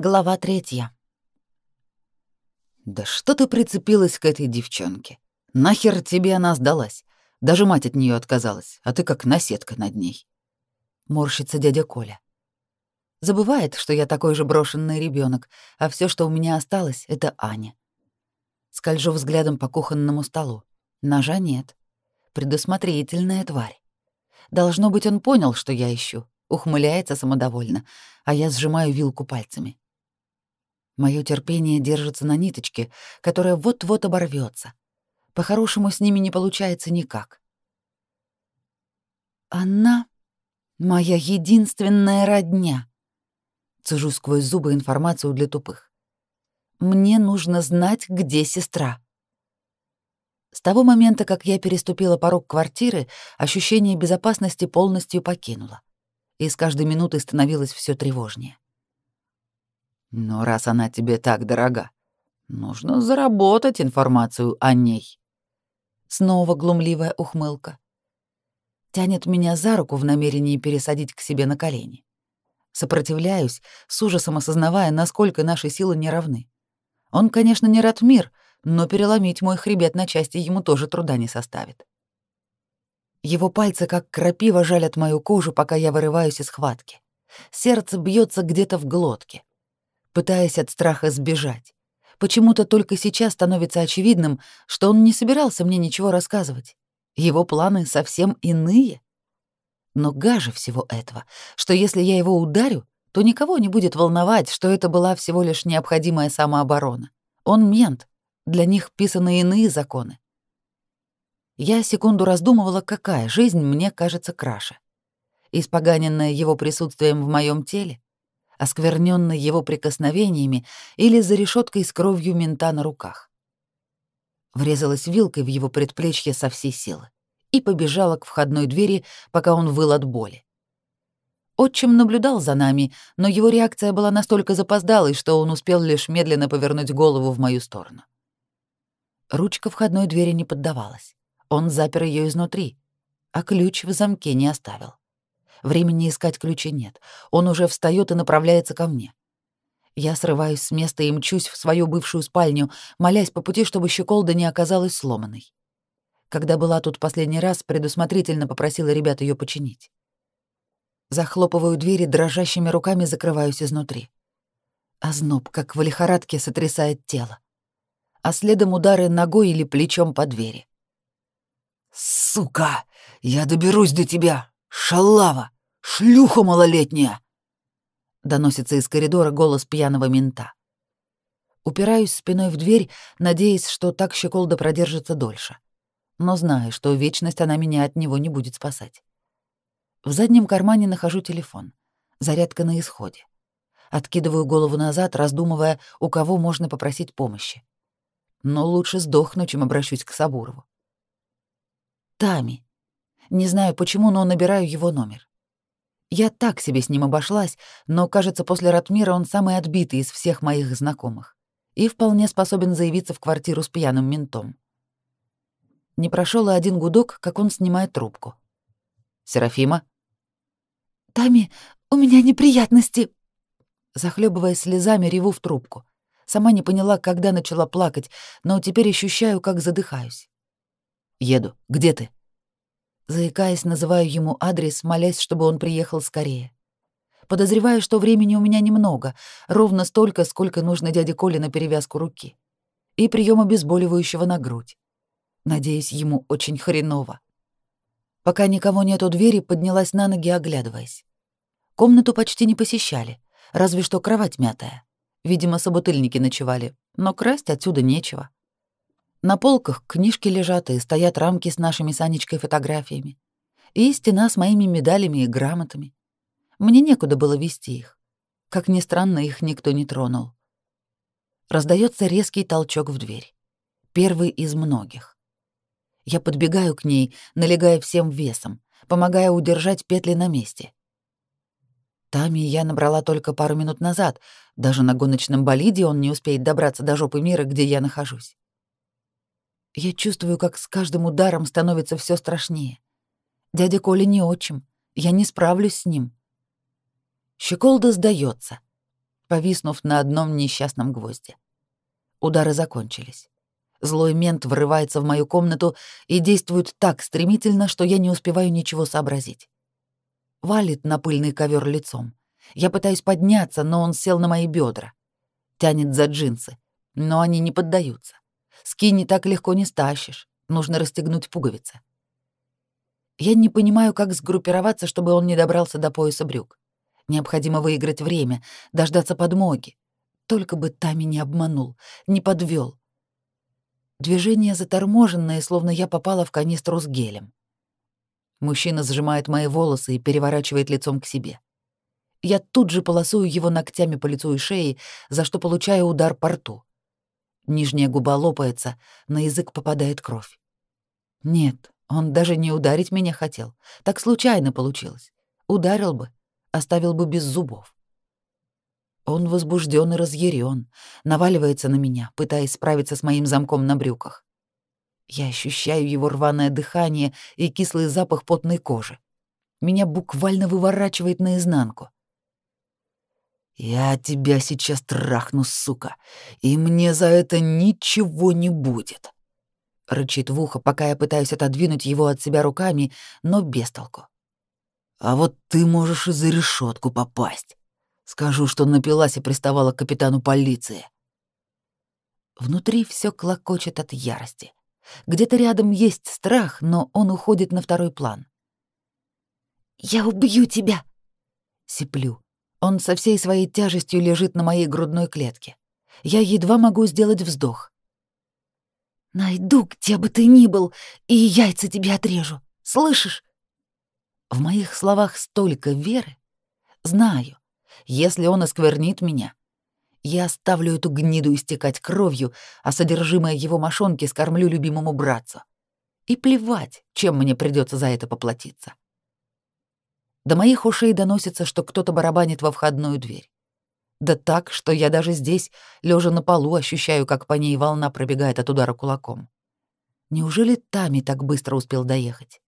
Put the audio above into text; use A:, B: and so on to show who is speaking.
A: Глава третья.
B: «Да что ты прицепилась к этой девчонке? Нахер тебе она сдалась? Даже мать от нее отказалась, а ты как наседка над ней». Морщится дядя Коля. Забывает, что я такой же брошенный ребенок, а все, что у меня осталось, — это Аня. Скольжу взглядом по кухонному столу. Ножа нет. Предусмотрительная тварь. Должно быть, он понял, что я ищу. Ухмыляется самодовольно, а я сжимаю вилку пальцами. Моё терпение держится на ниточке, которая вот-вот оборвётся. По-хорошему с ними не получается никак. Она — моя единственная родня. Цежу сквозь зубы информацию для тупых. Мне нужно знать, где сестра. С того момента, как я переступила порог квартиры, ощущение безопасности полностью покинуло. И с каждой минутой становилось всё тревожнее. Но раз она тебе так дорога, нужно заработать информацию о ней. Снова глумливая ухмылка. Тянет меня за руку в намерении пересадить к себе на колени. Сопротивляюсь, с ужасом осознавая, насколько наши силы не равны. Он, конечно, не Ратмир, но переломить мой хребет на части ему тоже труда не составит. Его пальцы, как крапива, жалят мою кожу, пока я вырываюсь из схватки. Сердце бьется где-то в глотке пытаясь от страха сбежать. Почему-то только сейчас становится очевидным, что он не собирался мне ничего рассказывать. Его планы совсем иные. Но гаже всего этого, что если я его ударю, то никого не будет волновать, что это была всего лишь необходимая самооборона. Он мент, для них писаны иные законы. Я секунду раздумывала, какая жизнь мне кажется краше. Испоганенная его присутствием в моем теле оскверненный его прикосновениями или за решеткой с кровью мента на руках. Врезалась вилкой в его предплечье со всей силы и побежала к входной двери, пока он выл от боли. Отчим наблюдал за нами, но его реакция была настолько запоздалой, что он успел лишь медленно повернуть голову в мою сторону. Ручка входной двери не поддавалась. Он запер ее изнутри, а ключ в замке не оставил. Времени искать ключи нет. Он уже встает и направляется ко мне. Я срываюсь с места и мчусь в свою бывшую спальню, молясь по пути, чтобы щеколда не оказалась сломанной. Когда была тут последний раз, предусмотрительно попросила ребят ее починить. Захлопываю двери, дрожащими руками закрываюсь изнутри. Озноб, как в лихорадке, сотрясает тело. А следом удары ногой или плечом по двери. «Сука! Я доберусь до тебя!» «Шалава! Шлюха малолетняя!» Доносится из коридора голос пьяного мента. Упираюсь спиной в дверь, надеясь, что так щеколда продержится дольше. Но знаю, что вечность она меня от него не будет спасать. В заднем кармане нахожу телефон. Зарядка на исходе. Откидываю голову назад, раздумывая, у кого можно попросить помощи. Но лучше сдохну, чем обращусь к Сабурову. Тами. Не знаю почему, но набираю его номер. Я так себе с ним обошлась, но, кажется, после Ратмира он самый отбитый из всех моих знакомых и вполне способен заявиться в квартиру с пьяным ментом. Не прошел и один гудок, как он снимает трубку. «Серафима?» «Тами, у меня неприятности!» Захлебываясь слезами, реву в трубку. Сама не поняла, когда начала плакать, но теперь ощущаю, как задыхаюсь. «Еду. Где ты?» Заикаясь, называю ему адрес, молясь, чтобы он приехал скорее. Подозреваю, что времени у меня немного, ровно столько, сколько нужно дяде Коле на перевязку руки. И прием обезболивающего на грудь. Надеюсь, ему очень хреново. Пока никого нет у двери, поднялась на ноги, оглядываясь. Комнату почти не посещали, разве что кровать мятая. Видимо, собутыльники ночевали, но красть отсюда нечего. На полках книжки лежат и стоят рамки с нашими с Анечкой фотографиями. И стена с моими медалями и грамотами. Мне некуда было вести их. Как ни странно, их никто не тронул. Раздается резкий толчок в дверь. Первый из многих. Я подбегаю к ней, налегая всем весом, помогая удержать петли на месте. Тами я набрала только пару минут назад. Даже на гоночном болиде он не успеет добраться до жопы мира, где я нахожусь. Я чувствую, как с каждым ударом становится все страшнее. Дядя Коля не отчим, я не справлюсь с ним. Щеколда сдается. повиснув на одном несчастном гвозде. Удары закончились. Злой мент врывается в мою комнату и действует так стремительно, что я не успеваю ничего сообразить. Валит на пыльный ковер лицом. Я пытаюсь подняться, но он сел на мои бедра. Тянет за джинсы, но они не поддаются. Скини так легко не стащишь, нужно расстегнуть пуговицы. Я не понимаю, как сгруппироваться, чтобы он не добрался до пояса брюк. Необходимо выиграть время, дождаться подмоги. Только бы Тами не обманул, не подвел. Движение заторможенное, словно я попала в канистру с гелем. Мужчина сжимает мои волосы и переворачивает лицом к себе. Я тут же полосую его ногтями по лицу и шее, за что получаю удар по рту. Нижняя губа лопается, на язык попадает кровь. Нет, он даже не ударить меня хотел. Так случайно получилось. Ударил бы, оставил бы без зубов. Он возбужден и разъярен, наваливается на меня, пытаясь справиться с моим замком на брюках. Я ощущаю его рваное дыхание и кислый запах потной кожи. Меня буквально выворачивает наизнанку. «Я тебя сейчас трахну, сука, и мне за это ничего не будет», — рычит в ухо, пока я пытаюсь отодвинуть его от себя руками, но без толку. «А вот ты можешь и за решетку попасть. Скажу, что напилась и приставала к капитану полиции». Внутри все клокочет от ярости. Где-то рядом есть страх, но он уходит на второй план. «Я убью тебя!» — сиплю. Он со всей своей тяжестью лежит на моей грудной клетке. Я едва могу сделать вздох. «Найду, где бы ты ни был, и яйца тебе отрежу. Слышишь?» В моих словах столько веры. Знаю, если он осквернит меня, я оставлю эту гниду истекать кровью, а содержимое его мошонки скормлю любимому братцу. И плевать, чем мне придется за это поплатиться. До моих ушей доносится, что кто-то барабанит во входную дверь. Да так, что я даже здесь, лежа на полу, ощущаю, как по ней волна пробегает от удара кулаком. Неужели Тами так быстро успел доехать?